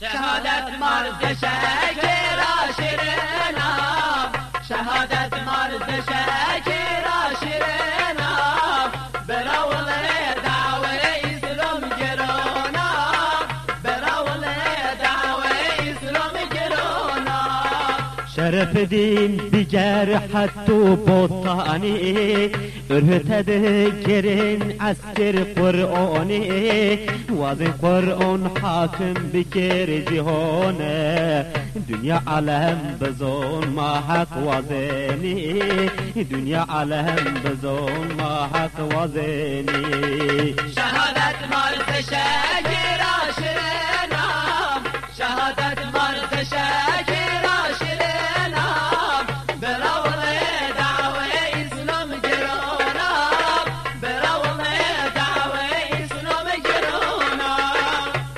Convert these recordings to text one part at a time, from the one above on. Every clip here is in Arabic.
شهادت مرد شکر شیرنا شهادت مرد شکر شرف دین دیگر حتی بطانی ارهتد کرین اسکر قرآنی وازن قرآن حاکم بکر جهانه دنیا علم بزون ما حق وازنی دنیا علم بزون ما حق وازنی شهادت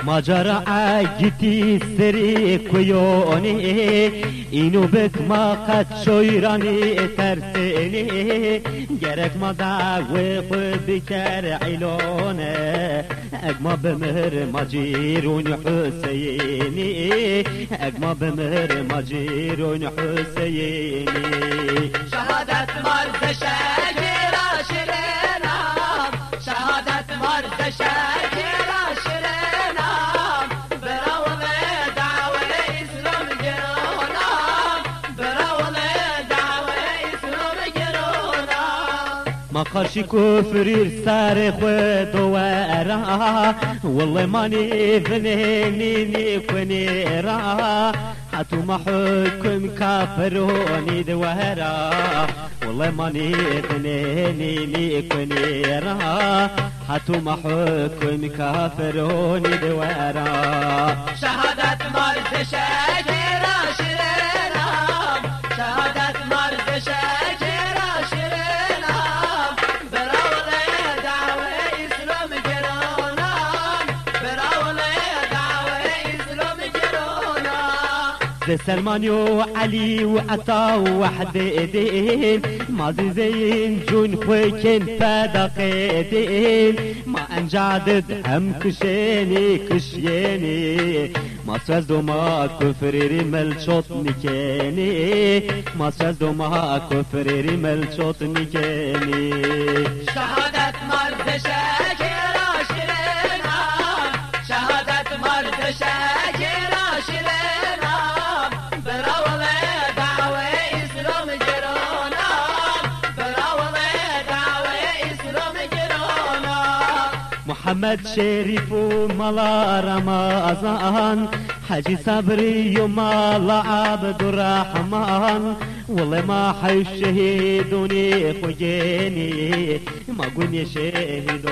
ماجرا عجتي سري كيوني إنو بك ما قد شويراني ترسيني جرك ما دعوي بكر عيلوني أجما بمهر مجيرون حسيني أجما بمهر مجيرون حسيني شهادت مرد شکر ما خاشي كفر سار خود ورا والله ماني بنيني كوني را. حتو ما حكم كافروني دوهرا والله ماني بنيني كوني را. حتو ما حكم كافروني دوهرا شهادت مرد شکر زي سلمان وعلي وعطا وحد إيدين. ما زين جون خويكن فدق ايدين ما انجادد هم كشيني كشيني. ما سوزدو ما كفريري ملشوط نكيني. ما سوزدو ما كفريري ملشوط نكيني. شهادت مرد شکر محمد شريف وملا رمضان حجي صبري وملا عبد الرحمن والله ما حي الشهيدوني خجيني ما قول يا شهيد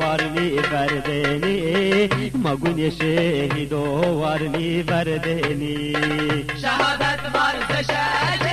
وارني بردني ما قول يا شهيد وارني بردني شهادت مرد شکر